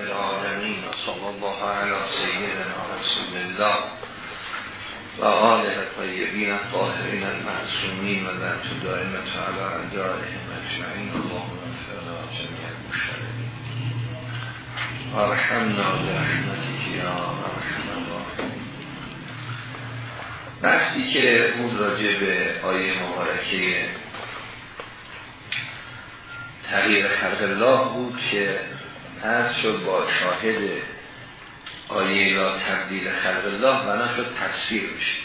الله علی سیدنا رسول الله و آله طیبین الطاهرین المعصومین و ذات دائمت علی اعدائهم اجمعین. اللهم اغفر جميع المشترکین ارحمنا برحمتك یا ارحم الراحمین. بحثی که بود راجع به آیه مبارکه تغییر خلق الله بود که از شد با شاهد آیه را تبدیل خلق الله بنا شد تفسیر بشه.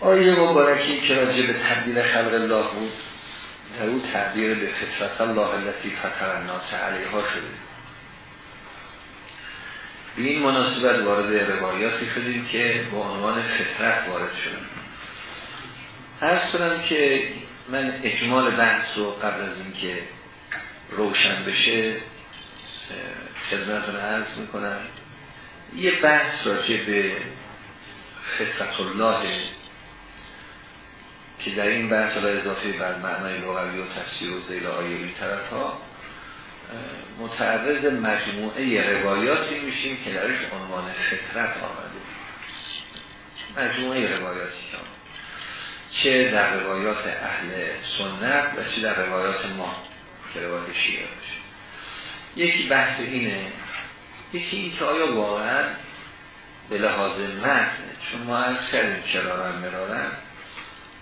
آیه مبارکی که راجع به تبدیل خلق الله بود در او تبدیل به فطرت الله التي فطر الناس علیها شده. به این مناسبت وارد روایاتی شدیم که با عنوان فطرت وارد شدیم ارز کنم که من اجمال بحث رو قبل از اینکه روشن بشه خدمتون عرض می‌کنم. یه بحث راجع به فطرت الله که در این بحث را اضافه بر معنای لغوی و تفسیر و زیل آیه این طرف ها متعرض مجموعه روایاتی میشیم که درش عنوان فطرت آمده. مجموعه روایاتی که چه در روایات اهل سنت و چه در روایات ما که روایات شیعه باشه. یکی بحث اینه یکی این که آیا واقعا به لحاظ متن چون ما از کردیم کرارن مرارن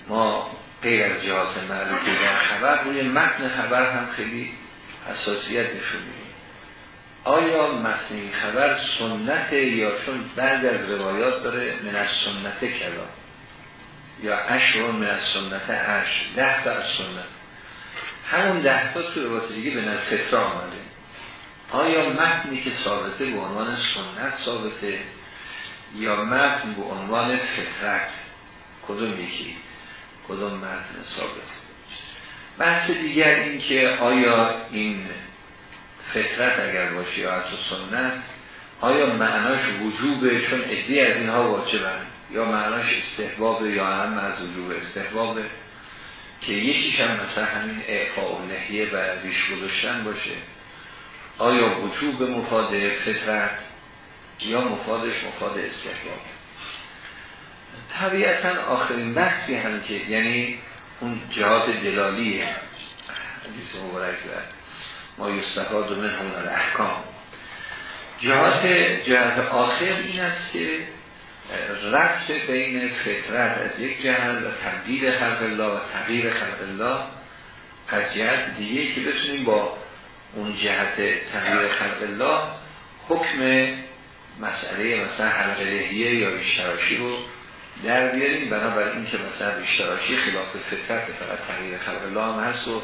ما غیر از جهات معروفی در خبر روی متن خبر هم خیلی حساسیت نشونیم آیا متن خبر سنت یا چون بعد از روایات داره من از سنت کلام؟ یا عشر من از سنت عشر ده تا از سنت. همون ده تا تو روایت دیگه به نظر آمده آیا متنی که ثابته به عنوان سنت ثابته یا متن به عنوان فطرت؟ کدوم یکی؟ کدوم متن ثابته؟ بحث دیگر این که آیا این فطرت اگر باشه یا از سنت آیا معناش وجوبه؟ چون ادی از اینها واجبن. یا معناش استحباب یا هم از وجوب استحباب که یکیش هم مثلا همین اعفاء و نهیه و ریش گذاشتن باشه. آیا وجوب مفاد فطرت یا مفادش مفاد استحباب؟ طبیعتا آخرین بحثی هم که یعنی اون جهات دلالیه حدیث مبارک ما یستفاد من همون احکام جهات جهت آخر این است که رفت بین فطرت از یک جهت و تبدیل خلق الله و تغییر خلق الله از جهت دیگه که بتونیم با اون جهت تغییر خلق الله حکم مسئله مثلا حلقه لحیه یا اشتراشی رو در بیاریم. بنابراین این که مثلا اشتراشی خلاف فطرت فقط تغییر خلق الله هم هست و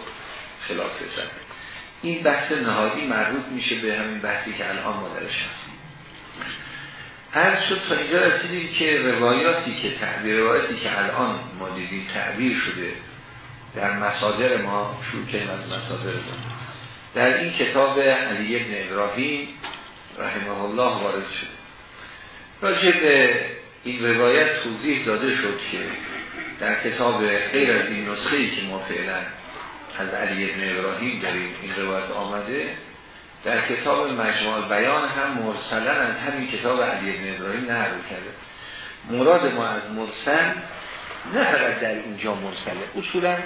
خلاف فطرت. این بحث نهادی مربوط میشه به همین بحثی که الان ما درش هستیم. هر شد تا اینجا رسیدیم که روایاتی که تعبیر روایاتی که الان ما دیدیم تعبیر شده در مصادر ما شروع کنیم از مصادر ما. در این کتاب علی ابن ابراهیم رحمه الله وارد شده راجع به این روایت توضیح داده شد که در کتاب غیر از این نسخه که ما فعلا از علی ابن ابراهیم داریم این روایت آمده در کتاب مجموع بیان هم مرسلن از همین کتاب علی ابن ابراهیم نقل کرده. مراد ما از مرسل نه فقط در اینجا مرسله. اصولا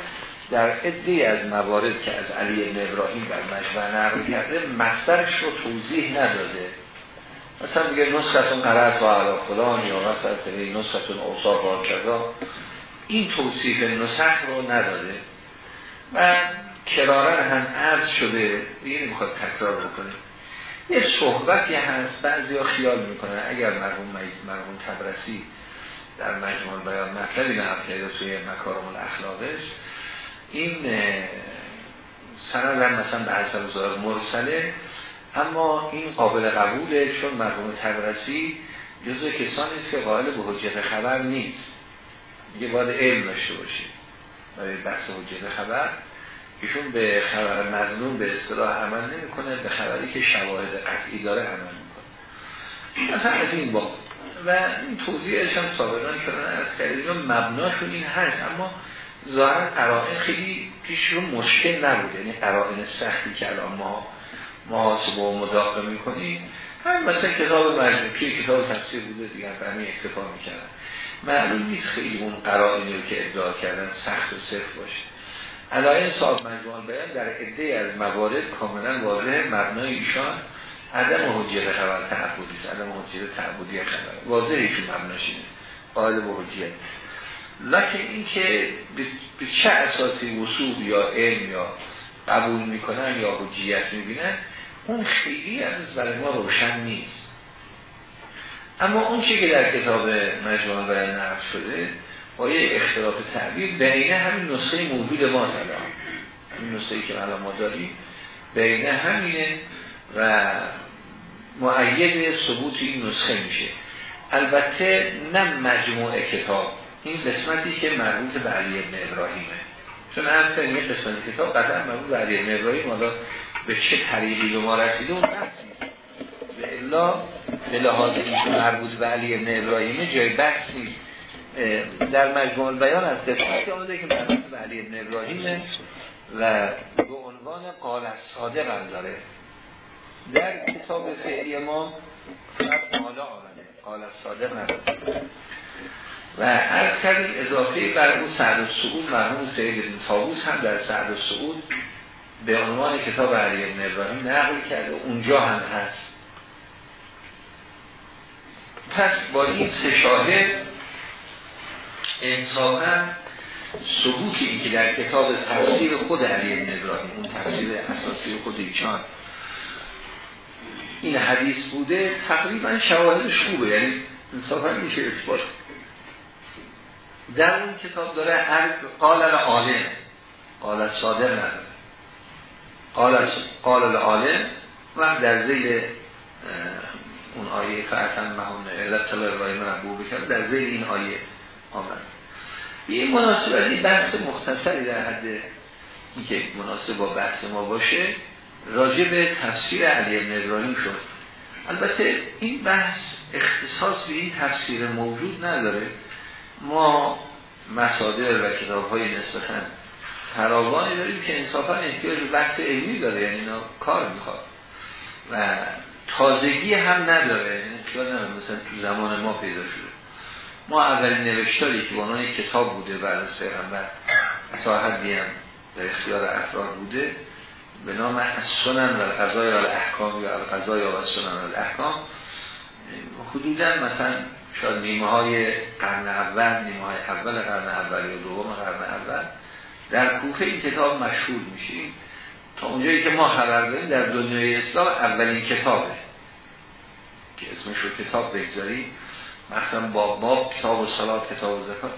در عده از موارد که از علی ابن ابراهیم بر مجموع نقل کرده مصدرش رو توضیح نداده. مثلا میگه نصفتون قرارت و علا یا مثلا نصفتون اوصاف و کذا این توصیف نسخ رو نداده. و کرارن هم عرض شده دیگه نمی‌خواد تکرار بکنه. یه صحبتی هست بعضی ها خیال می‌کنن اگر مرحوم مرحوم تبرسی در مجموع بیان مطلبی نقل کرده توی مکارم الاخلاقش این سند مثلا به حسب مرسله اما این قابل قبوله چون مرحوم تبرسی جزو کسانی است که قائل به حجت خبر نیست. یه باید علم داشته باشید برای بحث حجت خبر. ایشون به خبر مظنون به اصطلاح عمل نمی‌کنه به خبری که شواهد قطعی داره عمل می‌کنه. مثلا از این باب. و این توضیحش هم سابقا کردن از کردیم مبناشون این هست. اما ظاهر قرائن خیلی پیش رو مشکل نبود یعنی قرائن سختی که الان ما محاسبه و مداخله می‌کنیم. هم مثلا کتاب مجموعی کتاب تفسیر بوده دیگر همین اکتفا می‌کردن. معلوم نیست خیلی اون قرائنی رو که ادعا کردن سخت و صرف باشه. علایه صاحب مجموعه بیان در عده از موارد کاملا واضح مبنای ایشان عدم حجیت خبر تعبودی است. عدم حجیت تعبودی خبر. واضح ایشون مبناش اینه. قائل به حجیت. لکن این که به چه اساسی وصول یا علم یا قبول می‌کنن یا حجیت می‌بینن اون خیلی از برای ما روشن نیست. اما اون چی که در کتاب مجموعه بیان نقل شده با یه اختلاف تعبیر بین همین نسخه موجود ما الان همین نسخه که الان ما داریم بین همینه و معید ثبوت این نسخه میشه. البته نه مجموع کتاب این قسمتی که مربوط به علی ابن ابراهیمه. چون از این قسمت کتاب قطعا مربوط به علی ابن ابراهیم حالا به چه طریقی به ما رسیده اون به الا به لحاظ این مربوط به علی ابن ابراهیمه جای بحث نیست. در مجموع بیان از قسمتی آمده که مربوط به علی ابن ابراهیمه و به عنوان قال صادق هم داره. در کتاب فعلی ما فقط قالا آمده. قال صادق نداره. و هر کردیم اضافه بر اون سعد السعود مرحوم سید تابوس هم در سعد السعود به عنوان کتاب علی ابن ابراهیم نقل کرده. اونجا هم هست. پس با این سه شاهد انصافا ثبوت این که در کتاب تفسیر خود علی ابن ابراهیم اون تفسیر اساسی خود ایچان این حدیث بوده تقریبا شواهدش خوبه. یعنی انصافا میشه اثبات در اون کتاب داره هر قال العالم قال صادر نداره. قال قال العالم و در زیر اون آیه فرسن مهون علت طلع رای بکرد در زیر این آیه آمد. یه مناسبتی بحث مختصری در حد که مناسب با بحث ما باشه راجع به تفسیر علی ابن ابراهیم شد. البته این بحث اختصاص به این تفسیر موجود نداره. ما مصادر و کتاب های نسبتا فراوانی داریم که انصافا احتیاج بحث علمی داره یعنی اینا کار می‌خواد. و تازگی هم نداره. یعنی مثلا تو زمان ما پیدا شده. ما اولین نوشتاری که با کتاب بوده بعد از پیغمبر تا حدی هم به اختیار افراد بوده به نام سنن و القضای و الاحکام یا القضای و سنن و الاحکام. حدودا مثلا شاید نیمه های قرن اول نیمه های اول قرن اول یا دوم قرن اول در کوفه این کتاب مشهور میشیم. تا اونجایی که ما خبر داریم در دنیای اسلام اولین کتابه که اسمش رو کتاب بگذاریم. مثلا باب باب کتاب و صلات کتاب و زکات.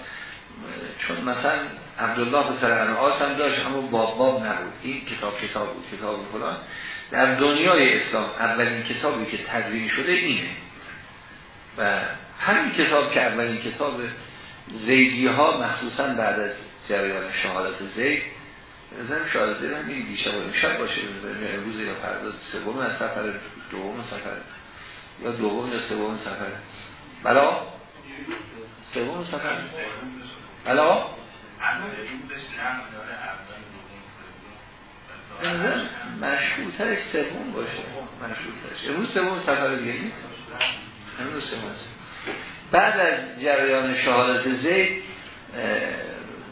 چون مثلا عبدالله پسر انعاس هم داشت اما باب باب نبود. این کتاب کتاب بود کتاب فلان. در دنیای اسلام اولین کتابی که تدوین شده اینه. و همین کتاب که اولین کتاب زیدی ها مخصوصا بعد از جریان شهادت زید زن شهادت زید هم این دیشب و باشه. امروز یا فردا سوم از سفر دوم سفر یا دوم یا سوم سفر. بلا سوم سفر. بلا مشهورترش سوم باشه. مشهورترش. امروز سوم سفر دیگه نیست؟ امروز سوم بعد از جریان شهادت زید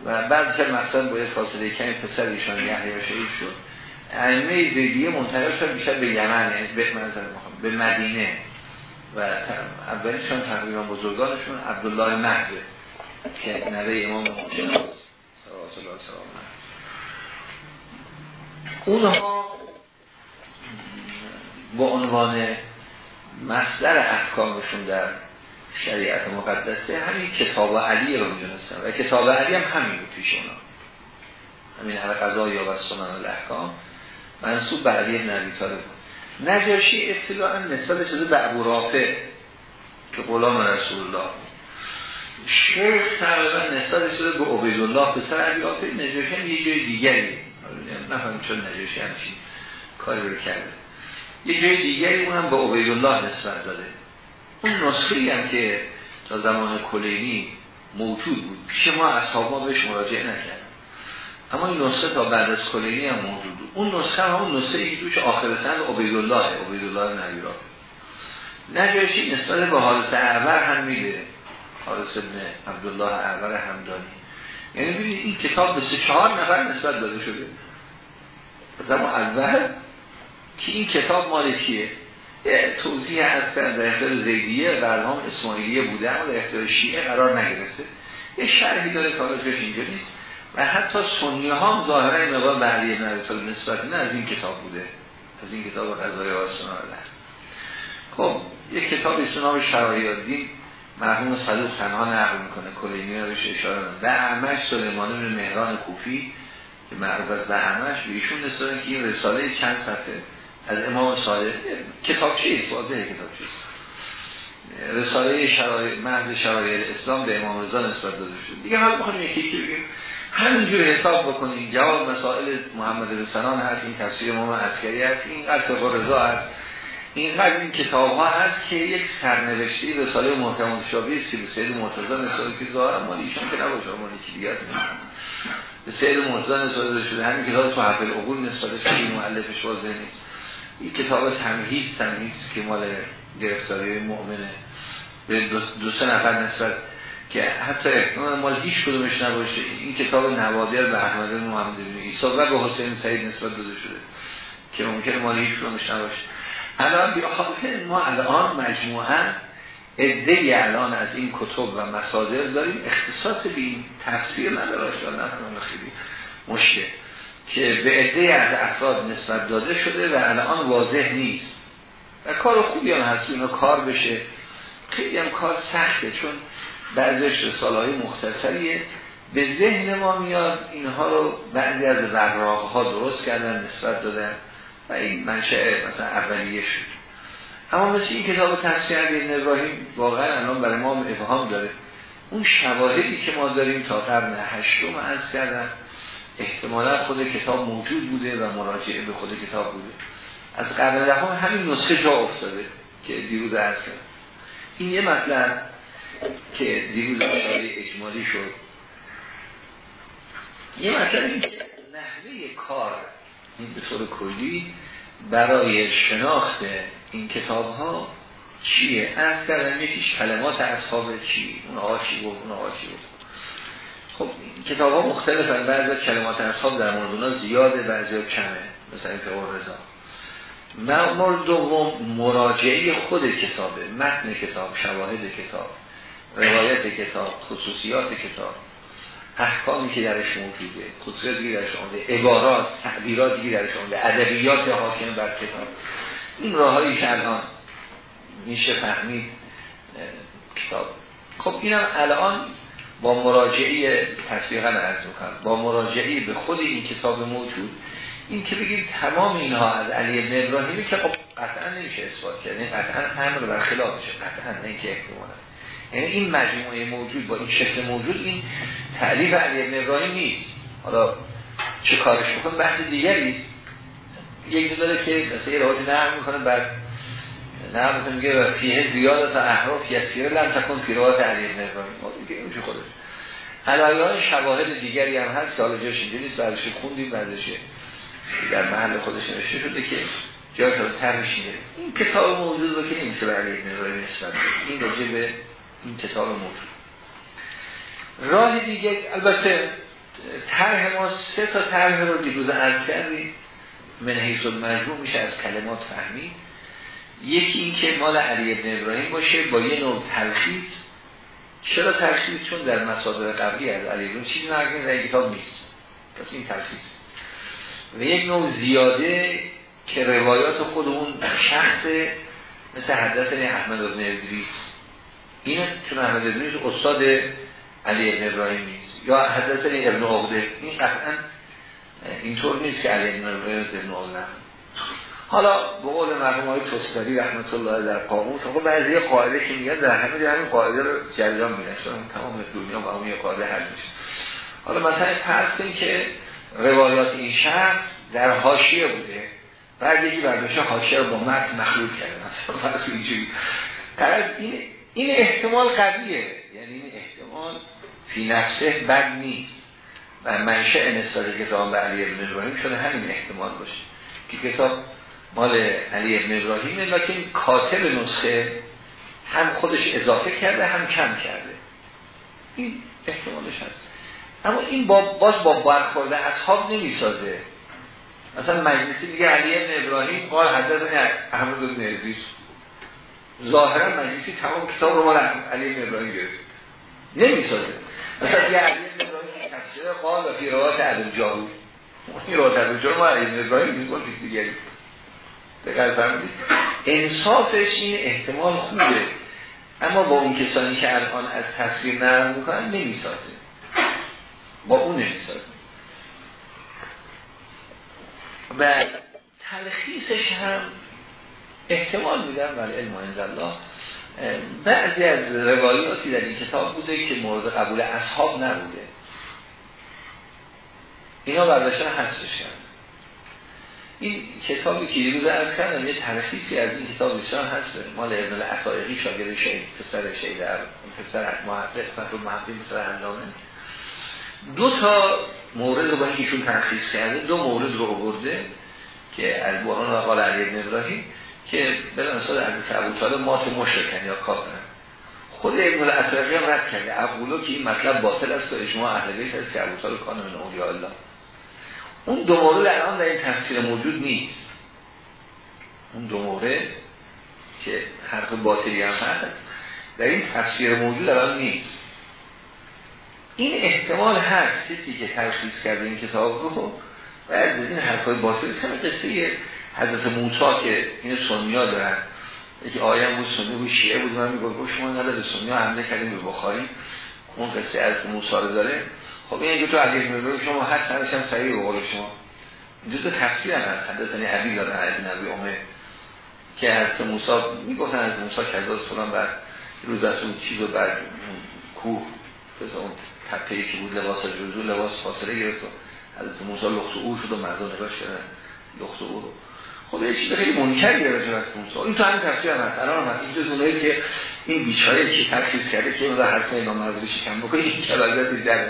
و بعد که مثلا باید فاصله کمی پسر ایشان یحیی شهید شد. ائمه زیدیه منتقل شد بیشتر به یمن یعنی به منظر به مدینه. و اولیشان تقریبا بزرگانشون عبدالله مهده که نوه امام محسن صلوات الله سلام اونها با عنوان مصدر احکامشون در شریعت مقدسه همین کتاب علی رو می‌دونستن. و کتاب علی هم همین بود پیش اونا. همین هر قضا یا و الاحکام. منصوب به علی نبی بود. نجاشی اطلاعا نسبت شده به ابو رافع که غلام رسول الله شیخ تقریبا نسبت شده به عبیدالله پسر علی رافع نجاشی هم یه جای دیگری. نفهم چون نجاشی همچین کاری رو کرده. یه جای دیگری اونم به عبیدالله نسبت داده. اون نسخه هم که تا زمان کلینی موجود بود. پیش ما اصحاب ما بهش مراجعه نکرد. اما این نسخه تا بعد از کلینی هم موجود اون نسخه همون نسخه ای توش آخر سند عبیدالله عبیدالله نجیرا نجاشی نسبت به حالت اعور هم میده. حارس ابن عبدالله اعور همدانی یعنی ببینید این کتاب به سه چهار نفر نسبت داده شده. زمان اول که این کتاب مال کیه؟ توضیح از در اختیار زیدیه هم اسماعیلیه بوده اما در اختیار شیعه قرار نگرفته. یه شرحی داره کارش اینجا نیست. و حتی سنی ها هم ظاهرا این مقام بعدی نبیتال نسبت نه از این کتاب بوده از این کتاب غذای آسنا خب یک کتاب سنام شرایط دین مرحوم صدوق تنها نقل می‌کنه کلینی رو بهش اشاره به احمش سلیمان مهران کوفی که معروف از احمش به ایشون نسبت که این رساله چند صفحه از امام صادق کتاب چیست؟ واضحه کتاب چیست؟ رساله شرایط مرد شرایط اسلام به امام رضا نسبت داده شد دیگه حالا می‌خوایم یکی یکی بگیم. همینجور حساب بکنیم جواب مسائل محمد رسنان هست این تفسیر امام عسکری هست این قصد رضا هست. اینقدر این کتاب ها هست که یک سرنوشتی رساله محکم شابی است که به سید مرتضی نسبت که ظاهر مال ایشون که نباشه مال یکی دیگه است. به سید مرتضی نسبت شده همین کتاب تو حفل عقول نسبت شده مؤلفش واضح نیست. این کتاب تمهیز تمهیز که مال گرفتاری مؤمنه به دو, سه نفر نسبت که حتی احتمال مال هیچ کدومش نباشه. این کتاب نوادر به احمد محمد بن عیسی و به حسین سعید نسبت داده شده که ممکنه مال هیچ کدومش نباشه. الان بیا ما الان مجموعا ادهی الان از این کتب و مصادر داریم. اختصاص به این تفسیر نداره خیلی مشکل. که به عده از افراد نسبت داده شده و الان واضح نیست. و کار خوبی هم هست اینا کار بشه. خیلی هم کار سخته چون بعضش رساله های مختصریه. به ذهن ما میاد اینها رو بعضی از وراغ ها درست کردن نسبت دادن و این منشأ مثلا اولیه شد. اما مثل این کتاب تفسیر علی ابراهیم واقعا الان برای ما افهام داره. اون شواهدی که ما داریم تا قرن هشتم از کردن احتمالا خود کتاب موجود بوده و مراجعه به خود کتاب بوده. از قرن دهم همین نسخه جا افتاده که دیروز عرض کرد این یه مطلب. که دیروز اجمالی شد یه مطلب این نحوه کار این به طور کلی برای شناخت این کتاب ها چیه؟ از کردن یکیش کلمات اصحاب چی؟ اون آقا چی بود؟ اون آقا چی بود؟ خب کتاب ها مختلفن بعضی کلمات اصحاب در مورد اونا زیاده بعضی کمه مثلا این فقه رضا مورد دوم مراجعه خود کتابه متن کتاب شواهد کتاب روایت کتاب خصوصیات کتاب احکامی که درش موجوده خصوصیاتی که درش آمده عبارات تعبیراتی که درش آمده ادبیات حاکم بر کتاب. این راههایی که الان میشه فهمید کتاب. خب اینم الان با مراجعه تصویقا عرض می‌کنم با مراجعه به خود این کتاب موجود این که بگید تمام اینها از علی ابن ابراهیمی که خب قطعا نمیشه اثبات کرد یعنی قطعا امر بر خلافشه قطعا نه اینکه احتمالا. یعنی این مجموعه موجود با این شکل موجود این تعلیف علی ابن ابراهیم نیست. حالا چه کارش بکن بحث دیگری. یک داره که مثلا یه راجع نرم می‌کنه بر نه مثلا میگه فیه زیاد از احراف یسیره لن تکن فیروات علی ابن ابراهیم. این خودش. علایان شواهد دیگری هم هست که حالا جاش اینجا نیست بعدش خوندیم بعدش در محل خودش نوشته شده که جای تا ترمش این کتاب موجود رو که نمیشه برای ابن ابراهیم نسبت این راجع این کتاب موجود راه دیگه البته طرح ما سه تا طرح رو دیروز عرض کردیم. من حیث مجموع میشه از کلمات فهمید. یکی این که مال علی ابن ابراهیم باشه با یه نوع تلخیص. چرا تلخیص؟ چون در مصادر قبلی از علی ابن چیزی نرگین در کتاب نیست. پس این تلخیص. و یک نوع زیاده که روایات خود اون شخص مثل حدث احمد ابن ادریس. این چون احمد ادریس استاد علی ابن ابراهیم نیست. یا حدث ابن عقده این قطعا اینطور نیست که علی ابن ابراهیم ابن عقده حالا به قول مرحوم های توستاری رحمت الله در قاموس خب بعضی قاعده که میگن در همه جا همین قاعده رو جریان میدن تمام دنیا با اون یه قاعده حل میشه. حالا مثلا فرض کنید که روایات این شخص در حاشیه بوده. بعد یکی برداشته حاشیه رو با متن مخلوط کرده. مثلا فرض اینجوری. این این احتمال قویه. یعنی این احتمال فی نفسه بد نیست. و منشأ نسبت کتاب به علی ابن ابراهیم شده همین احتمال باشه. که کتاب مال علی ابن ابراهیمه لیکن کاتب نسخه هم خودش اضافه کرده هم کم کرده. این احتمالش هست. اما این با باز با برخورده اصحاب نمی‌سازه. مثلا مجلسی میگه علی ابن ابراهیم قال حضرت احمد بن ظاهرا مجلسی تمام کتاب رو مال علی ابن ابراهیم گرفت. نمی‌سازه. مثلا یه علی ابن ابراهیم تفسیر قال و فی روایت ابن جاهود این روایت ابن جاهود ما علی ابن ابراهیم میگن چیز دیگری. دقیق فرمودید انصافش این احتمال خوبه. اما با اون کسانی که الان از تفسیر نرم می‌کنن نمی‌سازه. با اون نمی‌سازه. و تلخیصش هم احتمال میدم ولی علم الله بعضی از روایاتی در این کتاب بوده که مورد قبول اصحاب نبوده. اینا برداشتن حسش کرد این کتابی که روز از کردم یه تلخیصی از این کتاب بسیار هست مال ابن العطائقی شاگرد شید پسر شید پسر محقق فتح محقق پسر اندامه دو تا مورد رو با اینکه تلخیص کرده دو مورد رو برده که از بوهان و قال علی ابن ابراهیم. که بلان سال از ابو طالب مات مشرکن یا کافرن. خود ابن العطائقی هم رد کرده. اقولو که این مطلب باطل است و اجماع اهل بیت است که ابو طالب کان من اولیاء الله. اون دو مورد الان در این تفسیر موجود نیست. اون دو مورد که حرف باطلی هم هست در این تفسیر موجود الان نیست. این احتمال هست کسی که ترخیص کرده این کتاب رو و از این حرفای باطل همه قصه حضرت موسی که این سنیا دارن یکی آیم بود سنی بود شیعه بود من می‌گفت شما نده به سنیا حمله کردیم به بخاری. اون قصه از موسی رو داره. خب این اگه تو علی ابن شما هر سرش هم صحیح قول شما. جزء تفسیر هم هست. حدثنی عبی داره از نبی عمر. که از موسی می‌گفتن از موسی کذا فلان بعد روز از اون چیز و بعد کوه پس اون تپهی که بود لباس جزو لباس فاصله گرفت حضرت موسی لخت او شد و مردم نگاش کردن. لخت او رو خب یه چیز خیلی منکر گرفت از موسی. این تو همین تفسیر هم هست. الان هم هست. این جز که این بیچاره که تفسیر کرده که اون حرف امام مردی شکم بکنه این کلازت در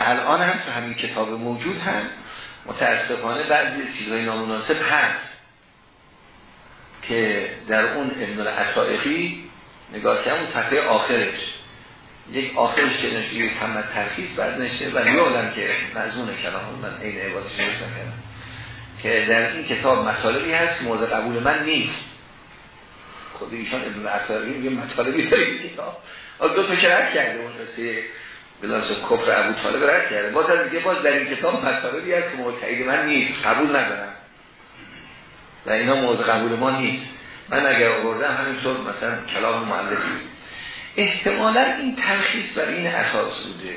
الان هم تو همین کتاب موجود هم متاسفانه بعضی چیزهای نامناسب هست که در اون ابن العطائقی نگاه کنم اون صفحه آخرش. یک آخرش که نشه یک همه ترخیص بعد نشه و یادم که مزون کلام من این عبادش نوشتم کردم که در این کتاب مطالبی هست مورد قبول من نیست. خود ایشان ابن العطائقی میگه مطالبی کتاب. دو تا شرح کرده اون قصه بلاس کفر ابو طالب رد کرده. باز از دیگه باز در این کتاب مطالبی هست که مورد من نیست قبول ندارم. و اینا مورد قبول ما نیست. من اگر آوردم همینطور مثلا کلام معلفی احتمالا این تلخیص برای این اساس بوده.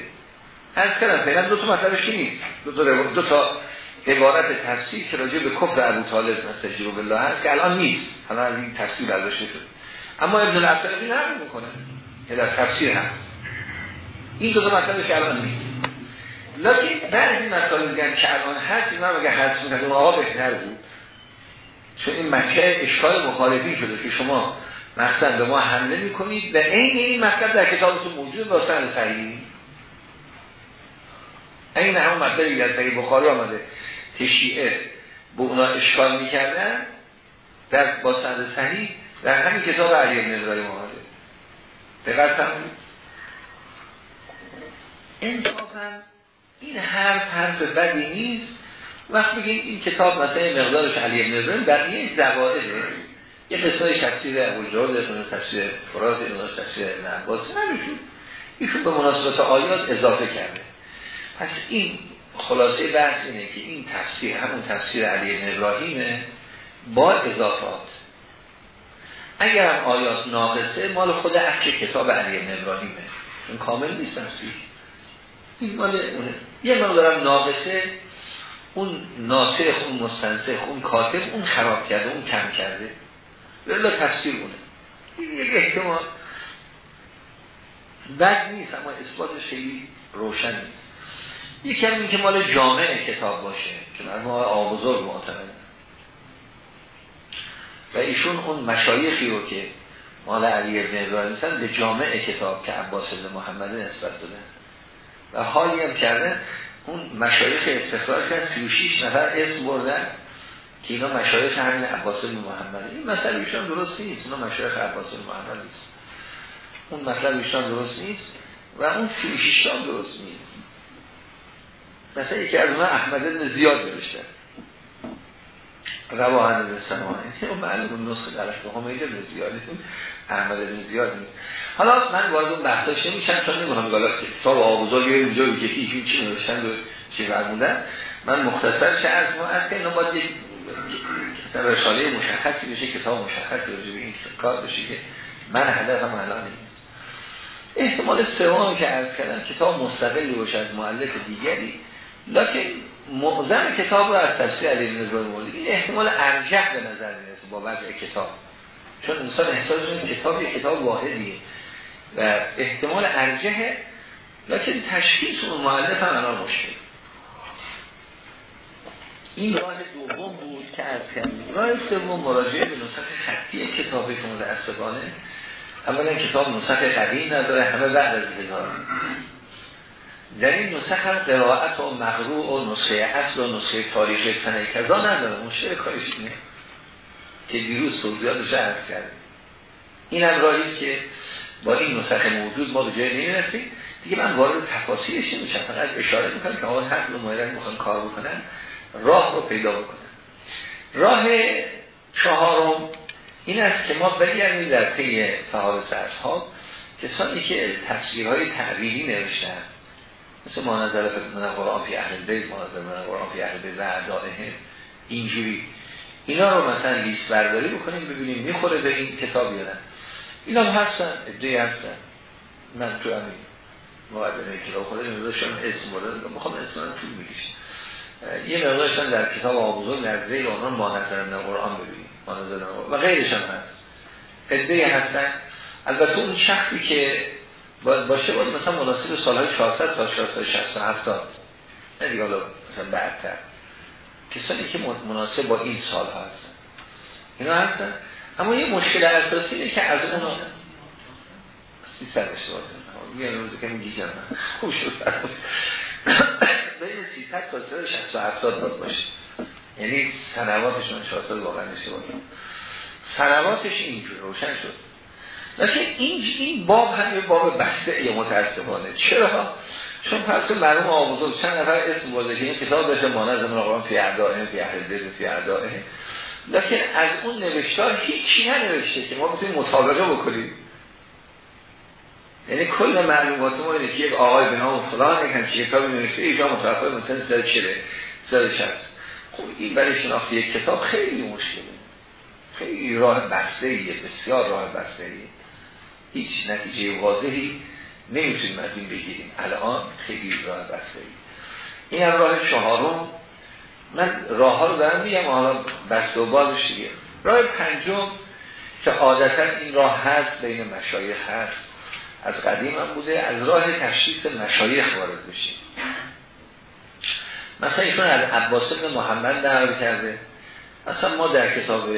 از کردم فعلا دو تا مطلبش نیست؟ دو تا, دو تا عبارت تفسیر که راجع به کفر ابو طالب نستجیب بالله هست که الان نیست. الان از این تفسیر برداشته شد اما ابن العطاری نقل می‌کنه که در تفسیر هست. این دو مطلبش که الان نیست. لیکن بعضی مطالب میگن که الان هست اینا اگه هست میگن اون آقا بهتر بود. چون این مکه اشکال مخالفی شده که شما مقصد به ما حمله می‌کنید و این این مطلب در کتابتون موجود با سند صحیح. این همون مطلبی در بخاری آمده. که شیعه به اونا اشکال می‌کردن در با سند صحیح در همین کتاب علی ابن ابراهیم آمده دقت فرمایید. انصافا این حرف حرف بدی نیست. وقت بگیم این کتاب مثلا مقدارش علی ابن ابراهیم در یک زوائده. یه قصه تفسیر ابو جهاد اون تفسیر فراز اون تفسیر عباس. نمیشون ایشون به مناسبت آیات اضافه کرده. پس این خلاصه بحث اینه که این تفسیر همون تفسیر علی بن ابراهیمه با اضافات. اگر هم آیات ناقصه مال خود اصل کتاب علی بن ابراهیمه. این کامل نیست تفسیر. این مال اونه یه مقدارم ناقصه اون ناسخ اون مستنسخ اون کاتب اون خراب کرده اون کم کرده. بلا تفسیر اونه این یک احتمال. بد نیست اما اثباتش خیلی روشن نیست. یکی هم که مال جامع کتاب باشه که مرموم آبزرگ معتمد و ایشون اون مشایخی رو که مال علی ابن ابراهیم به جامع کتاب که عباس ابن محمد نسبت دادن و حالی هم کرده اون مشایخ استخراج کرد 36 نفر اسم بردن که اینا مشایخ همین عباس بن محمد. این مثلا ایشان درست نیست. اینا مشایخ عباس بن محمد نیست. اون مثلا ایشان درست نیست. و اون 36 هم درست نیست. مثلا یکی از اونها احمد بن زیاد نوشته. رواهن بن سمانه معلوم نسخه غلط به حمید بن زیاد احمد بن زیاد نیست. حالا من وارد اون بحثاش نمیشم چون نمی‌خوام حالا کتاب آبوزا یا اونجا یکی چی نوشتن و چی فرمودن من مختصر چه از ما از که باید یک رساله مشخصی بشه کتاب مشخصی بشه این کار بشه که من هدفم الان نیست. احتمال سوم که از کردم کتاب مستقلی باشه از معلف دیگری. لکن معظم کتاب رو از تفسیر علی نظر مولدی این احتمال ارجح به نظر می‌رسه با وضع کتاب. چون انسان احساس این کتاب یک کتاب واحدیه و احتمال ارجحه لکن تشخیص اون معلف هم الان مشکل این راه دوم بود که از کردیم راه سوم مراجعه به نسخه خطی کتاب که متاسفانه اولا کتاب نسخه قدیم نداره همه بعد از هزار. در این نسخه هم قرائت و مغروع و نسخه اصل و نسخه تاریخ سنه کذا نداره مشکل کارش اینه که دیروز توضیحاتش عرض کرد این هم راهی که با این نسخه موجود ما به جای نمی‌رسیم. دیگه من وارد تفاصیلش نمیشم. فقط اشاره می‌کنم که آقا حق و مایرن می‌خوان کار بکنن راه رو پیدا بکنن. راه چهارم این است که ما بگردیم در پی فعال ها کسانی که تفسیرهای تعبیری نوشتن مثل منظر من قرآن فی اهل بیت منظر من قرآن فی اهل بیت و اعدائه. اینجوری. اینا رو مثلا لیست برداری بکنیم ببینیم می‌خوره به این کتاب یا نه. اینا هم هستن ادعای هستن. من تو همین مقدمه کتاب خود نمیداشتم اسم بردن می‌خوام اسم رو طول می‌کشم یه مقدارشتن در کتاب آبوزون در زیر آنان مانظر من قرآن ببینیم مانظر و غیرش هم هست. ادعای هستن. البته اون شخصی که باشه باید مثلا مناسب سالهای 400 تا 460 70 نه دیگه حالا مثلا بعدتر. کسانی که مناسب با این سال ها هستن. اینا هستن. اما یه مشکل اساسی اینه که از اون سی سر اشتباه یه روزی که میگی خوب شد. بین 300 تا 60 و 70 باید باشه. یعنی سنواتش من 400 واقعا اشتباه سنواتش اینجور روشن شد. لیکن این این باب هم یه باب بسته متاسفانه. چرا؟ چون پس مرحوم آموزون چند نفر اسم برده که این کتاب داشته مانه زمان قرآن فی اعدائه فی اهل فی لیکن از اون نوشتار هیچی ننوشته که ما بتونیم مطابقه بکنیم. یعنی کل معلومات ما اینه که یک آقای به نام فلان یک همچین کتابی نوشته ایجا متوفای مثلا سر چله سر خب این برای شناخت یک کتاب خیلی مشکله. خیلی راه بسته ایه بسیار راه بسته ایه هیچ نتیجه واضحی نمی‌تونیم از این بگیریم. الان خیلی راه بسته این هم راه چهارم. من راه ها رو دارم میگم حالا بسته و بازش دیگه. راه پنجم که عادتا این راه هست بین مشایخ هست. از قدیم هم بوده از راه تشریف مشایخ وارد بشیم. مثلا ایشون از عباس محمد نقل کرده. مثلا ما در کتاب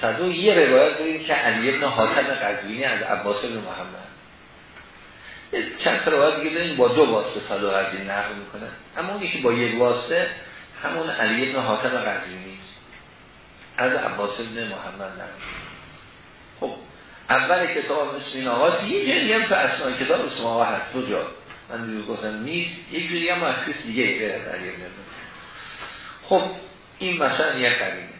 صدو. یه روایت داریم که علی ابن حاتم قزوینی از عباس بن محمد. چند روایت دیگه داریم با دو واسطه صدو از این نقل می‌کنه. اما اونی که با یک واسطه همون علی ابن حاتم قزوینی است. از عباس بن محمد نقل خب اول کتاب مثل این آقا یه جایی هم تو اسنای کتاب اسم آقا هست. دو جا. من دیگه گفتم نیست. یک جایی هم دیگه غیر از علی ابن خب این مثلا یه قرینه.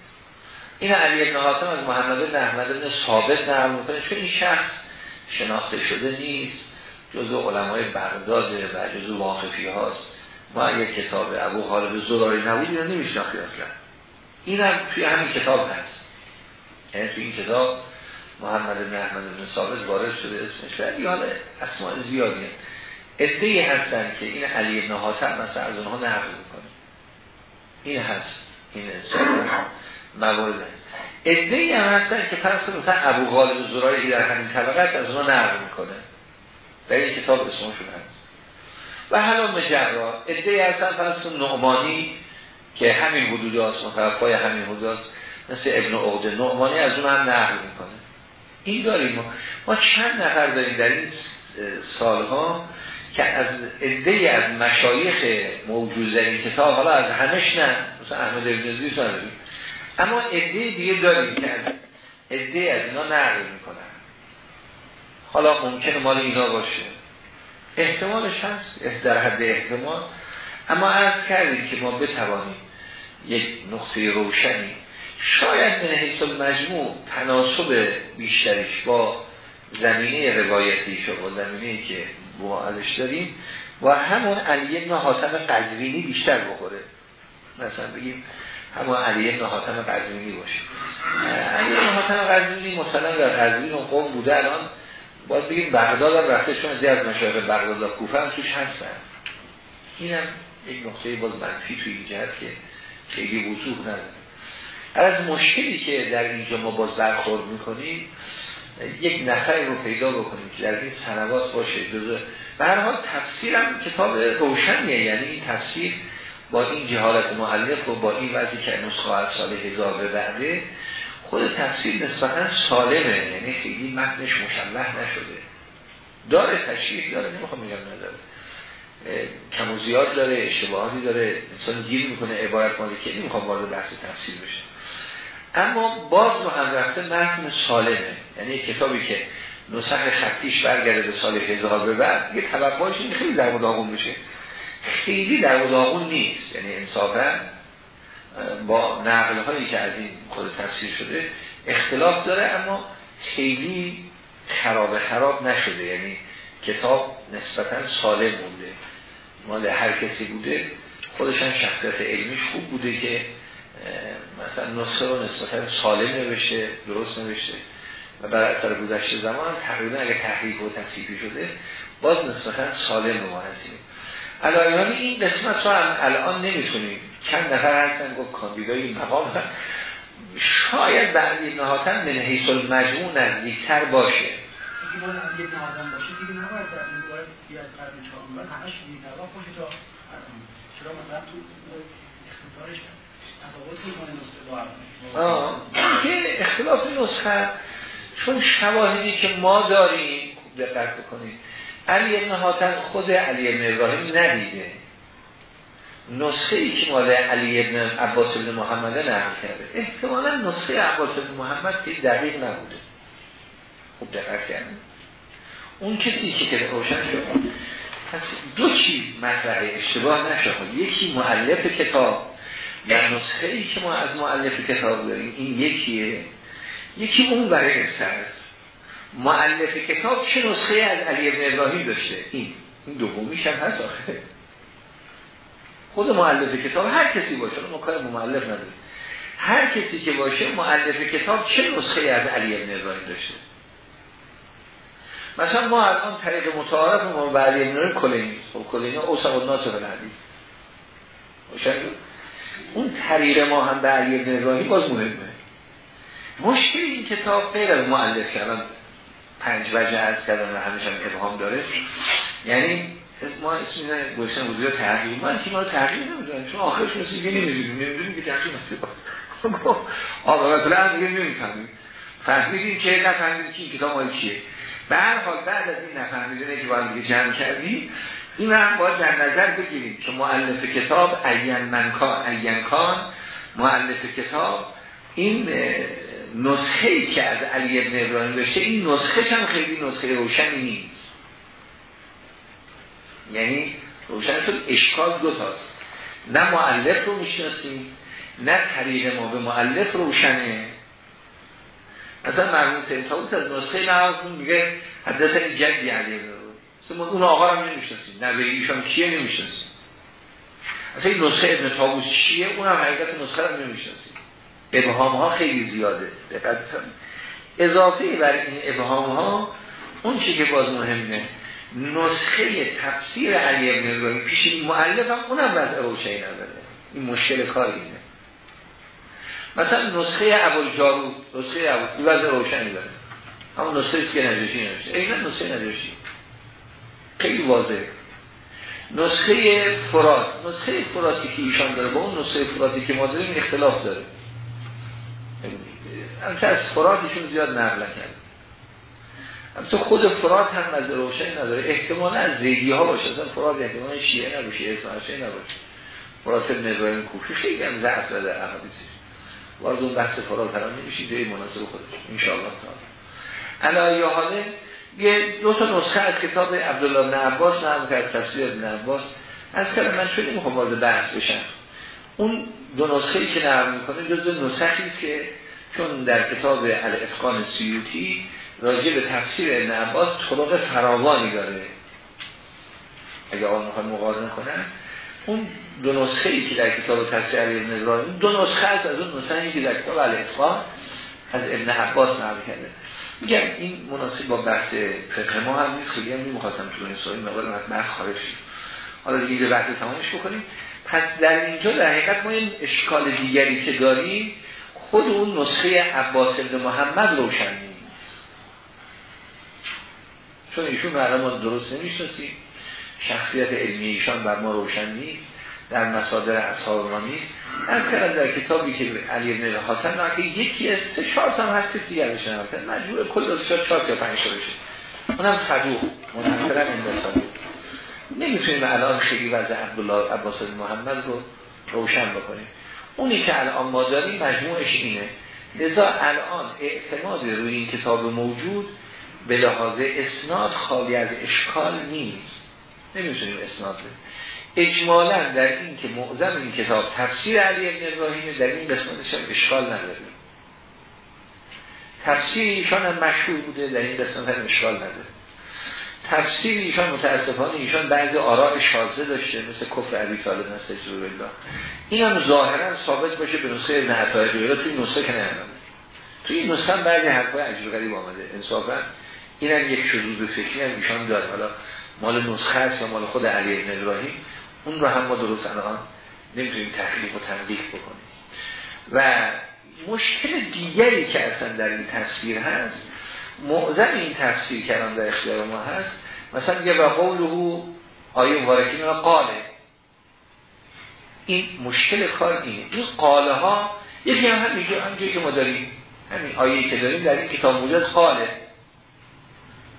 این علی ابن حاتم از محمد بن احمد بن ثابت نقل می‌کنه. چون این شخص شناخته شده نیست جزو علمای بغداد و جزو واقفی هاست. ما اگر کتاب ابو خالد زراری نبود اینو نمیشناختی اصلا. این هم توی همین کتاب هست. یعنی توی این کتاب محمد بن احمد بن ثابت وارد شده اسمش. ولی حالا اسماء زیادیه. ادهی هستن که این علی ابن حاتم مثلا از اونها نقل می‌کنه. این هست. این موارد ادهی هم هستن که پس مثلا ابو غالب زرایی در همین طبقه از اونها نقل می‌کنه. در این کتاب اسمشون هست و حالا مجرا ادهی هستن پس نعمانی که همین حدود هست مطرفای همین حدود هست مثل ابن عقده نعمانی از اون هم نقل می‌کنه. این داریم ما, ما چند نفر داریم در این سالها که از عده از مشایخ موجود در این کتاب حالا از همش نه. مثلا احمد ابن زیوس اما عده دیگه داریم که از عده از اینا نقل می‌کنن. حالا ممکنه مال اینا باشه. احتمالش هست در حد احتمال. اما عرض کردیم که ما بتوانیم یک نقطه روشنی. شاید من حیث المجموع تناسب بیشترش با زمینه روایتیش و زمینه که ما ازش داریم و همون علی ابن حاتم قزوینی بیشتر بخوره. مثلا بگیم همون علی ابن حاتم قزوینی باشه. علی ابن حاتم قزوینی مثلا در قزوین قوم بوده الان باید بگیم بغداد هم رفته چون از مشاهد بغداد کوفه هم توش هستن. اینم یک نقطه باز منفی توی این جهت که خیلی وضوح نداره. از مشکلی که در اینجا ما باز برخورد می‌کنیم یک نفر رو پیدا بکنیم که در این سنوات باشه جزء به هر حال تفسیرم کتاب روشنیه یعنی این تفسیر با این جهالت معلق و با این وضعی که نسخه از سال هزار به بعده خود تفسیر نسبتا سالمه یعنی خیلی متنش مشلح نشده. داره تشریح داره نمی‌خوام میگم نداره. کم زیاد داره اشتباهاتی داره انسان گیر می‌کنه عبارت مالی که نمی‌خوام وارد بحث تفسیر بشه اما باز رو هم رفته متن سالمه. یعنی کتابی که نسخ خطیش برگرده به سال هزار به بعد یه توقعش خیلی در مداغون بشه خیلی در نیست. یعنی انصافا با نقل هایی که از این خود تفسیر شده اختلاف داره اما خیلی خراب خراب نشده. یعنی کتاب نسبتا سالم بوده. مال هر کسی بوده. خودش هم شخصیت علمیش خوب بوده که مثلا نسخه رو نسبتا سالم نوشته درست نوشته. و بر اثر گذشته زمان تقریبا اگر تحریف و تصیفی شده باز نسبتا سالم رو علایانی این قسمت رو هم الان نمی‌تونیم. چند نفر هستن گفت کاندیدای مقام. شاید بعدی نهاتن من حیث المجموع نزدیکتر باشه. که اختلاف نسخه چون شواهدی که ما داریم دقت بکنید. علی ابن حاتم خود علی ابن ابراهیم ندیده. نسخه ای که مال علی ابن عباس ابن محمد نقل کرده. احتمالا نسخه عباس ابن محمد که دقیق نبوده. خوب دقت کردن اون کسی که که روشن شد پس دو چیز مطرح اشتباه نشه یکی معلف کتاب و نسخه ای که ما از معلف کتاب داریم این یکیه. یکی اون برای است معلف کتاب چه نسخه از علی ابن ابراهیم داشته؟ این. این دومیش هم هست آخه. خود معلف کتاب هر کسی باشه ما کار معلف نداریم. هر کسی که باشه معلف کتاب چه نسخه از علی ابن ابراهیم داشته؟ مثلا ما الان طریق متعارف ما به علی ابن ابراهیم کلینی. خب کلینی اوسق و الحدیث. اون طریق ما هم به علی ابن ابراهیم باز مهمه. مشکل این کتاب غیر از معلف کردن. پنج وجه از کردن و همیشه هم ابهام داره. یعنی ما اسم اینه گوشن وجود تحقیق. من که ما تحقیق نمی‌دونم چون آخرش مثل که نمی‌دونیم. نمی‌دونیم که تحقیق نمی‌دونیم آقا رسول هم دیگه فهمیدیم که نفهمیدیم که این کتاب مال کیه. به هر حال بعد از این نفهمیدنه که باید دیگه جمع کردیم این هم باید در نظر بگیریم که معلف کتاب این منکان این کان معلف کتاب این نسخه ای که از علی ابن ابراهیم داشته این نسخه هم خیلی نسخه روشنی نیست. یعنی روشن شد اشکال دو تاست. نه معلف رو می‌شناسیم نه طریق ما به معلف روشنه. مثلا مرمون سیمتاوت از نسخه نهارتون میگه حدث جدی علی ابن اون آقا رو نمی‌شناسیم نه به ایشان کیه نمی‌شناسیم. اصلا این نسخه ابن تابوس چیه؟ اون هم حقیقت نسخه رو نمی‌شناسیم. ابهام ها خیلی زیاده. دقت اضافه بر این ابهام ها اون چی که باز مهمه نسخه تفسیر علی ابن ابراهیم پیش این مؤلف هم اونم وضع روشنی نداره این مشکل کاری اینه. مثلا نسخه ابو جارود نسخه ابو وضع روشنی داره همون نسخه که نجاشی نمیشه اینا نسخه نجاشی. خیلی واضحه. نسخه فرات نسخه فراتی که ایشان داره با اون نسخه فراتی که ما داریم اختلاف داره. البته از فراتشون زیاد نقل کرد تو خود فراد هم نظر روشنی نداره. احتمال از زیدی ها باشه. اصلا فراد احتمال شیعه نباشه اصلا نباشه. فراد ابن ابراهیم کوفی خیلی هم ضعف داده احادیثی وارد اون بحث فراد هران نمیشید به مناسب خودش. انشاءالله تعالی. علایه حاله یه دو تا نسخه از کتاب عبدالله بن عباس هم که از تفسیر ابن عباس از کلم من شده می‌خوام وارد بحث بشم. اون دو نسخه ای که نقل می‌کنه جز نسخی که چون در کتاب الافقان سیوتی راجع به تفسیر ابن عباس طرق فراوانی داره. اگه آن می‌خواد مقارنه کنن. اون دو نسخه ای که در کتاب تفسیر ابن ابراهیم دو نسخه از از اون نسخه که در کتاب الافقان از ابن عباس نقل کرده. میگم این مناسب با بحث فقه ما هم نیست. خیلی هم نمی‌خواستم تو این سوال مقال بحث خارج حالا دیگه بحث تمامش بکنیم. پس در اینجا در حقیقت ما این اشکال دیگری که داریم خود اون نسخه عباس ابن محمد روشن نیست. چون ایشون معلوم ما درست نمی‌شناسیم. شخصیت علمی ایشان بر ما روشن نیست. در مسادر اصحاب ما نیست. از در کتابی که علی ابن که یکی از سه چهار هم هست دیگر بشن مجبور کل از چهار یا پنج بشه. اونم صدوق منحصرا این صدوق نمی‌تونیم الان خیلی وضع عبدالله عباس محمد رو روشن بکنیم. اونی که الان ما داریم مجموعش اینه. لذا الان اعتماد روی این کتاب موجود به لحاظ اسناد خالی از اشکال نیست. نمی‌تونیم اسناد بیم اجمالا در این که معظم این کتاب تفسیر علی ابن ابراهیم در این قسمتش هم اشکال نداریم تفسیر ایشان هم مشهور بوده در این قسمت هم اشکال نداره. تفسیر ایشان متاسفانه ایشان بعضی آراء شازه داشته مثل کفر عبی طالب مثل جور الله این هم ظاهرا ثابت باشه به نسخه ابن جویلا توی نسخه که نیامده. توی این نسخه هم بعضی حرفای عجیب غریب آمده. انصافا این هم یک شذوذ فکری هم ایشان داره. حالا مال نسخه است یا مال خود علی ابن ابراهیم اون رو هم ما درست الان نمی‌تونیم تحقیق و تنقیح بکنیم. و مشکل دیگری که اصلا در این تفسیر هست معظم این تفسیر کردن در اختیار ما هست مثلا یه و قوله آیه مبارکی قاله. این مشکل کار اینه. این قاله ها یکی هم هم میگه همجایی که ما داریم. همین آیه که داریم در این کتاب موجود قاله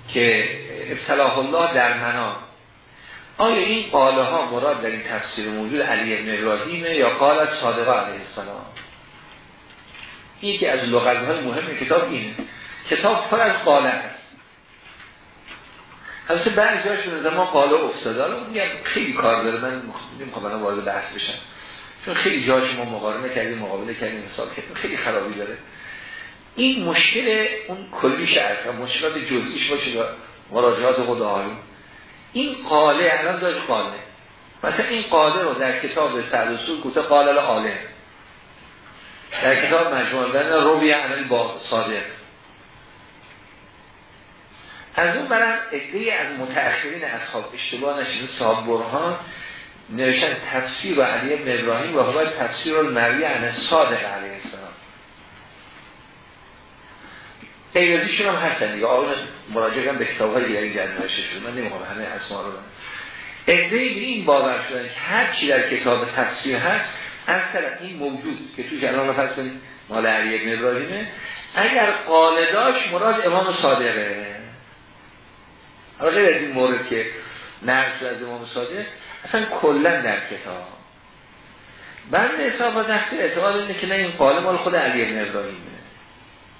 که ابتلاح الله در منام. آیا این قاله ها مراد در این تفسیر موجود علی ابن ابراهیمه یا قالت صادقه علیه السلام؟ که از لغت های مهم کتاب اینه. کتاب پر از قاله است. البته بعضی جاش به ما قاله افتاده. حالا میگم خیلی کار داره. من نمی‌خوام الان وارد بحث بشم. چون خیلی جاش ما مقارنه کردیم مقابله کردیم حساب کردیم. خیلی خرابی داره. این مشکل اون کلیش است مشکلات جزئیش باشه و مراجعات خود آقایون. این قاله الان داشت قاله. مثلا این قاله رو در کتاب سعد اصول گفته قاله عالم در کتاب مجموعه روی عمل با صادق. از اون برم ادهی از متأخرین اصحاب اشتباه نشید صاحب برهان نوشتن تفسیر و علی ابن و باید تفسیر المروی عن صادق علیه السلام. غیرازیشون هم هستن دیگه. آقایون مراجعه به کتاب های دیگری جد نوشته شده من نمی‌خوام همه اسما رو ادهی به این باور شدن که هر چی در کتاب تفسیر هست از طرف این موجود که توش الان رو کنید مال علی ابن ابراهیمه اگر قالداش مراد امام صادقه. حالا غیر از این مورد که نقل از امام صادق اصلا کلا در کتاب. بند حساب و تحت اعتقاد اینه که نه این قال مال خود علی ابن ابراهیمه.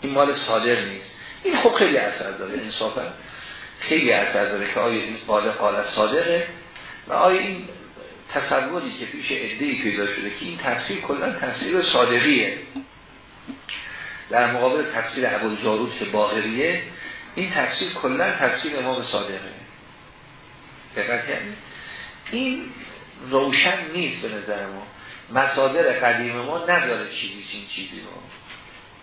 این مال صادق نیست. این خب خیلی اثر داره انصافا خیلی اثر داره که آیا این قال قال صادقه و آیا این تصوری که پیش ادهی پیدا شده که این تفسیر کلا تفسیر صادقیه در مقابل تفسیر ابو جارود که باقریه این تفسیر کلا تفسیر امام صادقه. دقت یعنی این روشن نیست به نظر ما. مصادر قدیم ما نداره چیزی چین چیزی ما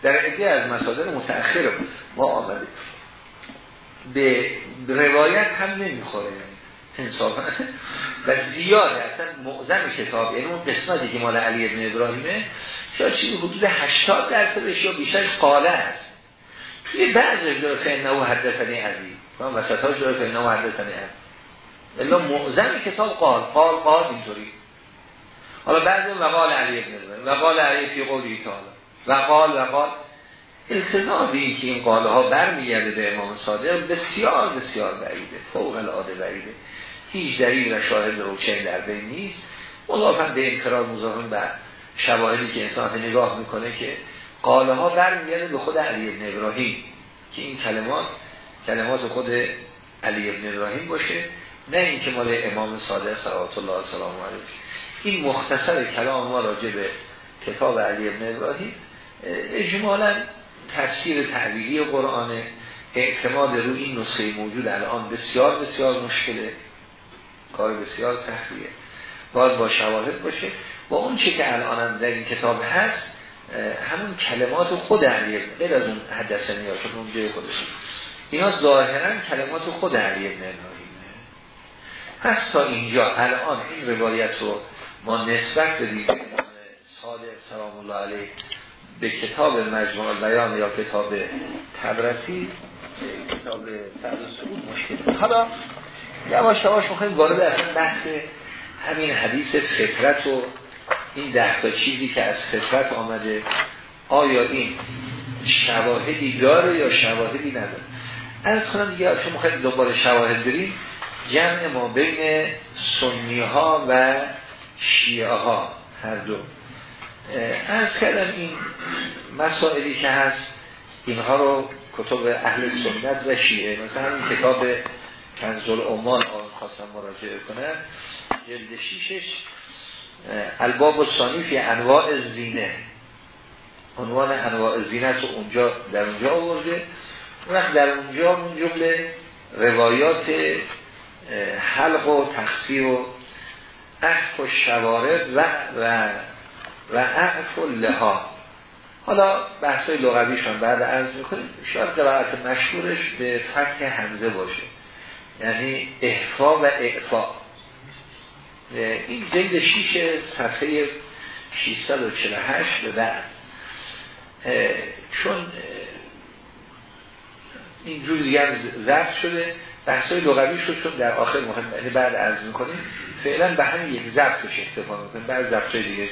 در عده از مصادر متأخر ما آمده به روایت هم نمی‌خوره. انصافا و زیاده اصلا معظم کتاب یعنی اون قسمتی که مال علی ابن ابراهیمه شاید چیزی حدود 80 درصدش یا بیشتر قاله است. توی بعض جای فینه حدثنی عزیز. من وسط ها جای فینه حدثنی عزیز. الا معظم کتاب قال قال قال اینطوری. حالا بعضی وقال علی ابن و وقال علی فی قولی تعالی. وقال وقال. التزام به که این قاله ها برمیگرده به امام صادق بسیار بسیار بعیده فوق العاده بعیده. هیچ دلیل و شاهد روشن در بین نیست. مضافن به انقرار مضافن به شواهدی که انسان نگاه می‌کنه که قاله ها برمیگرده به خود علی ابن ابراهیم که این کلمات کلمات خود علی ابن ابراهیم باشه نه اینکه مال امام صادق صلوات الله سلام علیه. این مختصر کلام ما راجع به کتاب علی ابن ابراهیم اجمالا تفسیر تعبیری قرآن اعتماد روی این نسخه موجود الان بسیار بسیار مشکله کار بسیار سختیه. باید با شواهد باشه. با اون چی که الان هم در این کتاب هست همون کلمات خود علی غیر از اون حدثنی چون اون جای خودش اینا ظاهرا کلمات خود علی ابن پس تا اینجا الان این روایت رو ما نسبت بدیم صادق سلام الله علیه به کتاب مجموع بیان یا کتاب تبرسی کتاب سعود مشکل. حالا یواش یواش می‌خوایم وارد اصلا بحث همین حدیث فطرت و این ده تا چیزی که از فطرت آمده آیا این شواهدی داره یا شواهدی نداره؟ از کنم دیگه چون می‌خوایم دنبال شواهد بریم جمع ما بین سنی ها و شیعه ها هر دو. از کردم این مسائلی که هست اینها رو کتب اهل سنت و شیعه مثلا این کتاب کنزل امان آن خواستم مراجعه کنم جلد شیشش. الباب و فی انواع زینه عنوان انواع زینت رو اونجا در اونجا آورده. وقت در اونجا اون جمله روایات حلق و تخصیر و احف و شوارد و و و احف و لها. حالا بحثای لغویشان بعد عرض می‌کنیم. شاید قرائت مشهورش به فتح همزه باشه. یعنی احفا و اعفا. این جلد شیش صفحه 648 به بعد. چون اینجور دیگر ضبط شده بحثای لغوی شد چون در آخر مهم یعنی بعد عرض می‌کنیم فعلا به همین یک ضبطش اکتفا می‌کنیم بعد ضبط دیگه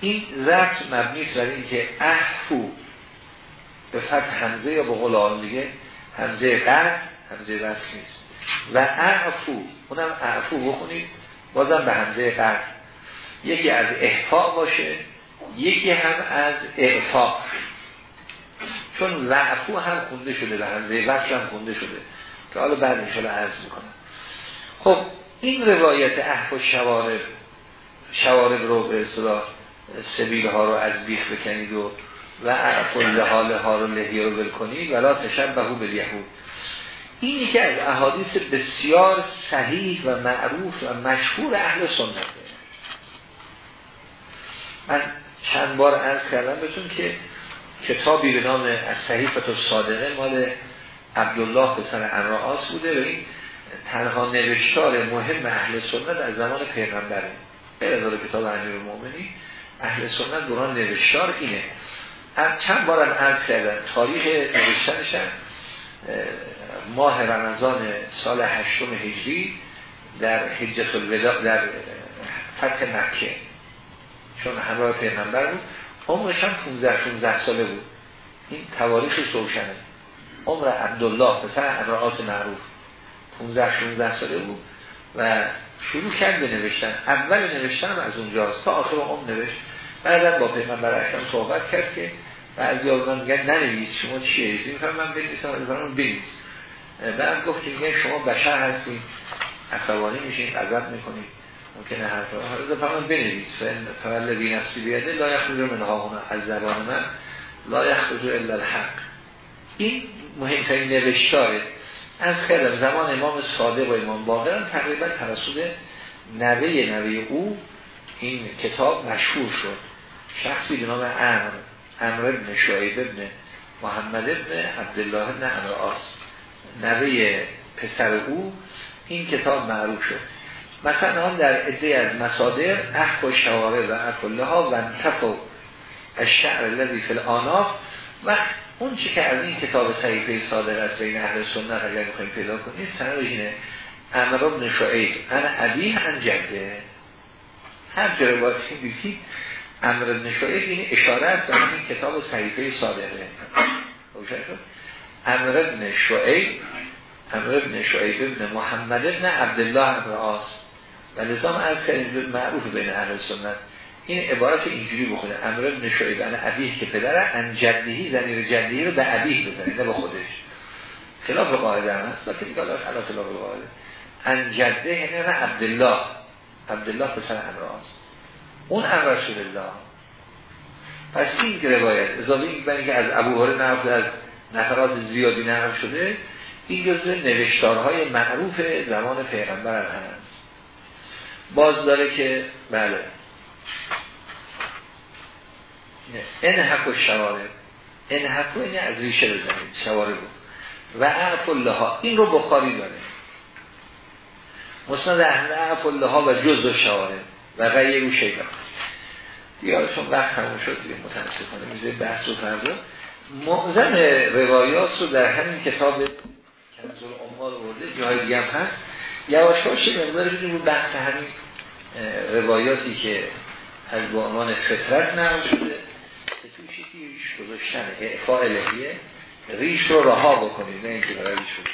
این ضبط مبنیست برای اینکه احفو به فتح همزه یا به قول دیگه همزه قرد همزه بس نیست. و اعفو اونم اعفو بخونید. بازم به همزه قرد یکی از احفاء باشه یکی هم از اعفاء چون وعفو هم خونده شده به همزه وصل هم خونده شده. که حالا بعد انشاءالله عرض می‌کنم. خب این روایت احف و شوارب شوارب رو به اصطلاح سبیل ها رو از بیخ بکنید و و اعف و لحال ها رو لحیه رو بلکنید ولا تشبهو به یهود اینی که از احادیث بسیار صحیح و معروف و مشهور اهل سنته من چند بار عرض کردم بهتون که کتابی به نام از صحیفت و صادقه مال عبدالله پسر امرآس بوده و این تنها نوشتار مهم اهل سنت از زمان پیغمبره. غیر از کتاب امیر المؤمنین اهل سنت دوران نوشتار اینه. از چند بارم عرض کردن تاریخ نوشتنش ماه رمضان سال هشتم هجری در حجت الوداع در فتح مکه. چون همراه پیغمبر بود. عمرش هم 15 16 ساله بود. این تواریخ روشنه. عمر عبدالله پسر امرآس معروف. 15 16 ساله بود و شروع کرد به نوشتن. اول نوشتن از اونجاست. تا آخر عمر نوشت. بعدا با پیغمبر اکرم صحبت کرد که بعضی آقایان میگن ننویس شما چیه؟ این من بنویسم از بنویس. بعد گفت که شما بشر هستید عصبانی میشین غضب می‌کنید ممکنه حرف حالا فرمان بنویس فعل لذی نفسی بیاده لا یخرج من ها از زبان من لا یخرج الا الحق. این مهمترین نوشتاره. از کردم زمان امام صادق و امام باقر تقریبا توسط نوه نوه او این کتاب مشهور شد. شخصی به نام امر امر ابن شعیب ابن محمد ابن عبدالله ابن امر آس نوه پسر او این کتاب معروف شد. مثلا هم در عده از مصادر احق و شواره و اکله ها و انتفو از شعر لذی فی الاناف و اون چی که از این کتاب صحیفه صادر از بین اهل سنت اگر می‌خوایم پیدا کنید سند اینه. امر ابن شعیب انا عبی انجده هر جای باید امر ابن شعیب این اشاره است در این کتاب صحیفه صادره. روشن شد امر ابن شعیب امر ابن شعیب ابن محمد ابن عبدالله ابن آس و نظام از معروف بین اهل سنت. این عبارت اینجوری بخونه. امر ابن شعیب ان ابیه که پدره ان جدهی زنیر جدهی رو به ابیه بزنید نه به خودش. خلاف قاعده هم هست. که دیگه خلاف خلاف قاعده. ان جده یعنی نه عبدالله. عبدالله پسر امراض اون امر رسول الله. پس این روایت اضافه این که از ابو هره نقل از نفرات زیادی نقل شده این جزء نوشتارهای معروف زمان پیغمبر هم هست. باز داره که بله. این حق و شواره این حق و از ریشه بزنید. شواره بود و اعف الله این رو بخاری داره. مسند اهل اعف الله و جز و شواره و غیر او شیطان چون وقت همون شد دیگه متاسفانه میزه بحث و فردا. معظم روایات رو در همین کتاب کنزول امال ورده جای دیگه هم هست. یواش باشه مقدار رو بحث همین روایاتی که از با عنوان فطرت نقل شده که توشی که ریش گذاشتن. اعفاء الهیه. ریش رو رها بکنید نه اینکه برای ریش رو